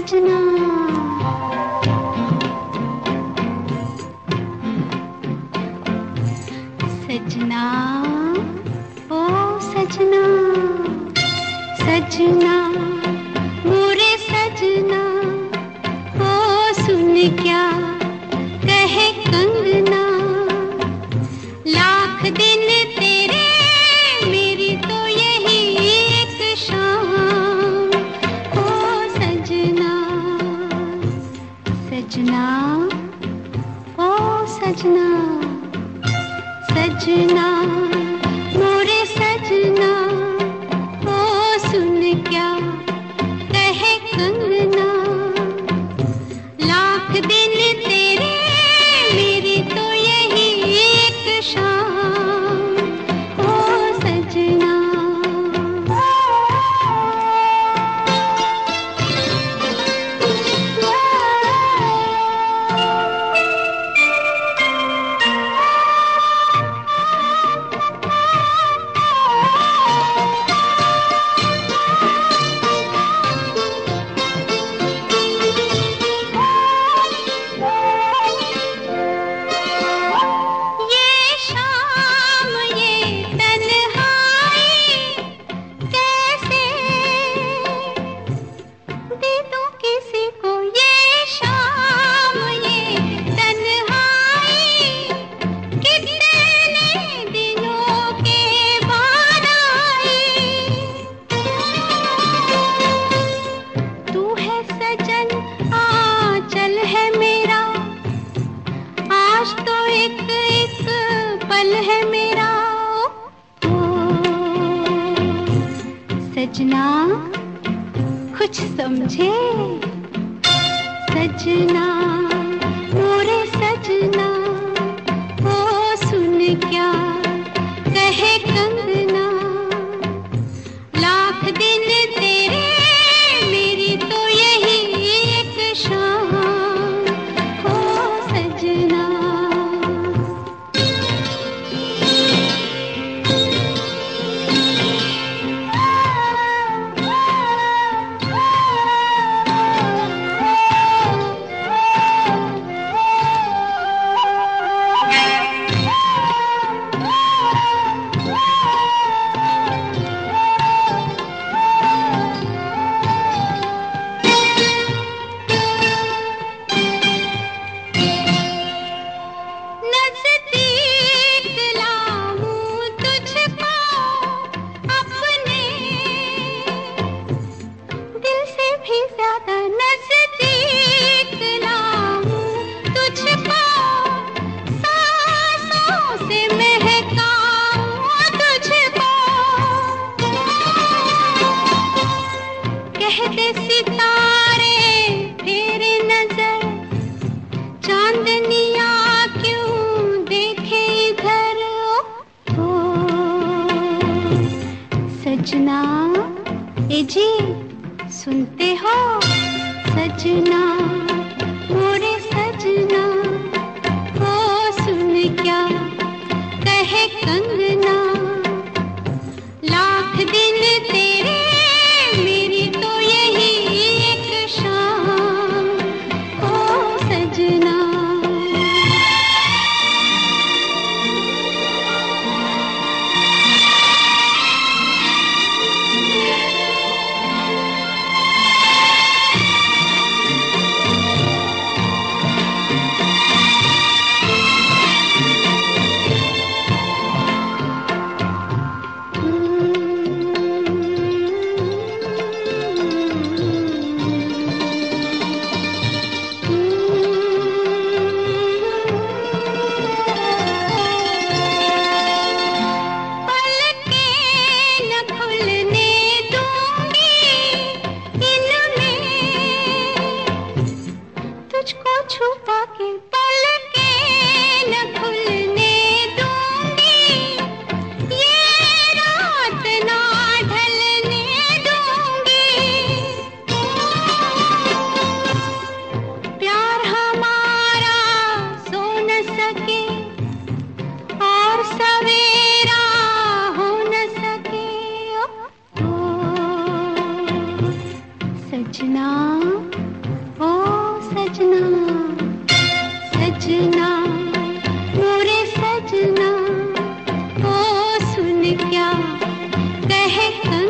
सजना सजना ओ सजना सजना। सजना ओ सजना सजना। आज तो एक एक पल है मेरा। ओ, सजना कुछ समझे? सजना। क्यों देखे इधर ओ, सजना ए जी सुनते हो? सजना सजना ओ सजना सजना मोरे सजना ओ सुन क्या कह कंग